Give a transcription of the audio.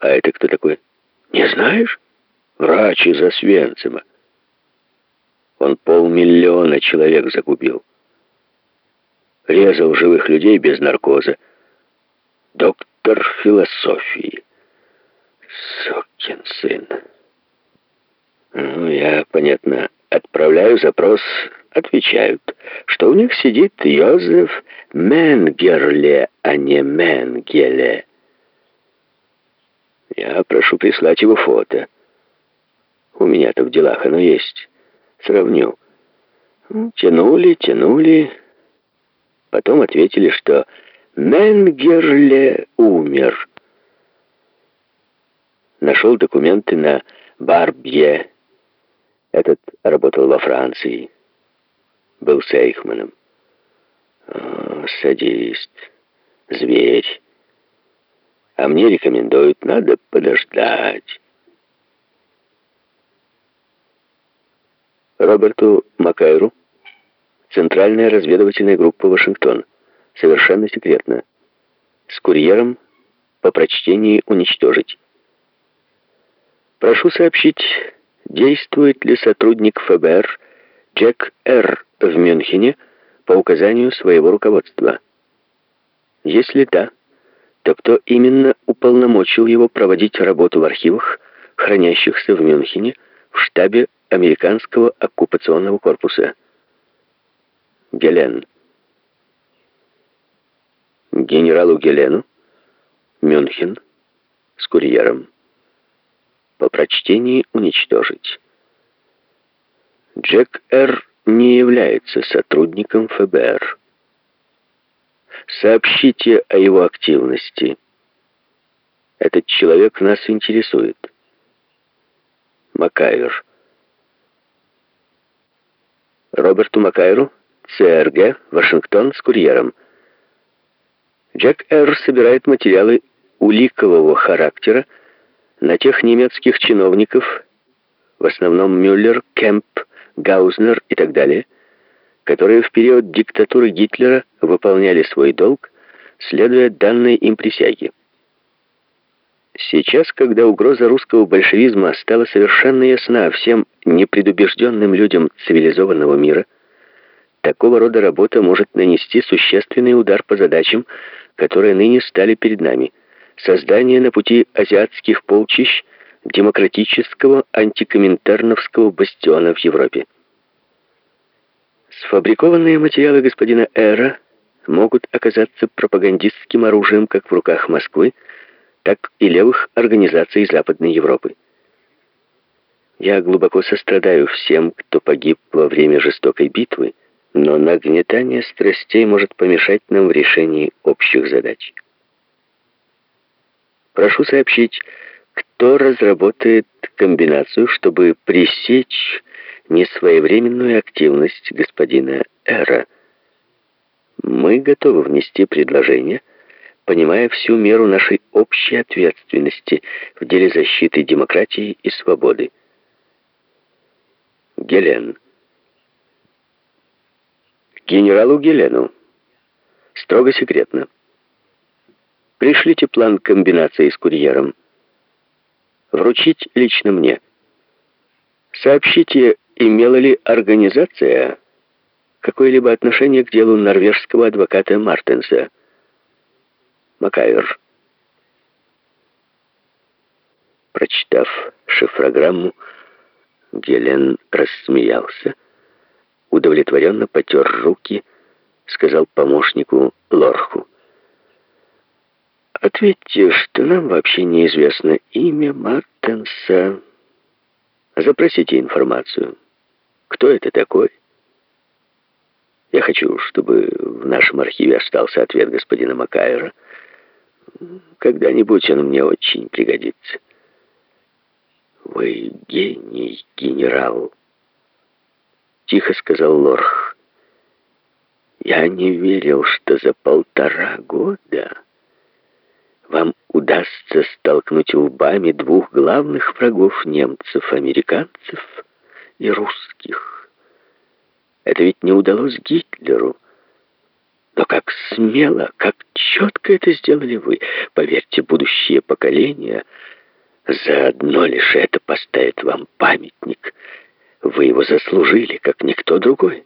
А это кто такой? Не знаешь? Врач из Освенцима. Он полмиллиона человек загубил. Резал живых людей без наркоза. Доктор философии. Сокин сын. Ну, я, понятно, отправляю запрос, отвечают, что у них сидит Йозеф Менгерле, а не Менгеле. Я прошу прислать его фото. У меня-то в делах оно есть. Сравню. Тянули, тянули. Потом ответили, что Менгерле умер. Нашел документы на Барбье. Этот работал во Франции. Был сейхманом. О, садист. Зверь. А мне рекомендуют, надо подождать. Роберту Макайру, Центральная разведывательная группа Вашингтон. Совершенно секретно. С курьером по прочтении уничтожить. Прошу сообщить, действует ли сотрудник ФБР Джек Р. в Мюнхене по указанию своего руководства. Если да, то кто именно уполномочил его проводить работу в архивах, хранящихся в Мюнхене, в штабе американского оккупационного корпуса? Гелен. Генералу Гелену, Мюнхен, с курьером по прочтении уничтожить. Джек Р. не является сотрудником ФБР. Сообщите о его активности. Этот человек нас интересует. Макайр. Роберту Макайру, ЦРГ, Вашингтон, с курьером. Джек Р. собирает материалы уликового характера, на тех немецких чиновников, в основном Мюллер, Кемп, Гаузнер и так далее, которые в период диктатуры Гитлера выполняли свой долг, следуя данной им присяге. Сейчас, когда угроза русского большевизма стала совершенно ясна всем непредубежденным людям цивилизованного мира, такого рода работа может нанести существенный удар по задачам, которые ныне стали перед нами – создание на пути азиатских полчищ демократического антикоминтерновского бастиона в Европе. Сфабрикованные материалы господина Эра могут оказаться пропагандистским оружием как в руках Москвы, так и левых организаций Западной Европы. Я глубоко сострадаю всем, кто погиб во время жестокой битвы, но нагнетание страстей может помешать нам в решении общих задач. Прошу сообщить, кто разработает комбинацию, чтобы пресечь несвоевременную активность господина Эра. Мы готовы внести предложение, понимая всю меру нашей общей ответственности в деле защиты демократии и свободы. Гелен. Генералу Гелену. Строго секретно. Пришлите план комбинации с курьером. Вручить лично мне. Сообщите, имела ли организация какое-либо отношение к делу норвежского адвоката Мартенса. Макайр. Прочитав шифрограмму, Гелен рассмеялся, удовлетворенно потер руки, сказал помощнику Лорху. Ответьте, что нам вообще неизвестно имя Мартенса. Запросите информацию. Кто это такой? Я хочу, чтобы в нашем архиве остался ответ господина Макайра. Когда-нибудь он мне очень пригодится. Вы гений, генерал. Тихо сказал Лорх. Я не верил, что за полтора года вам удастся столкнуть лбами двух главных врагов немцев, американцев и русских. Это ведь не удалось Гитлеру. Но как смело, как четко это сделали вы. Поверьте, будущие поколения заодно лишь это поставят вам памятник. Вы его заслужили, как никто другой.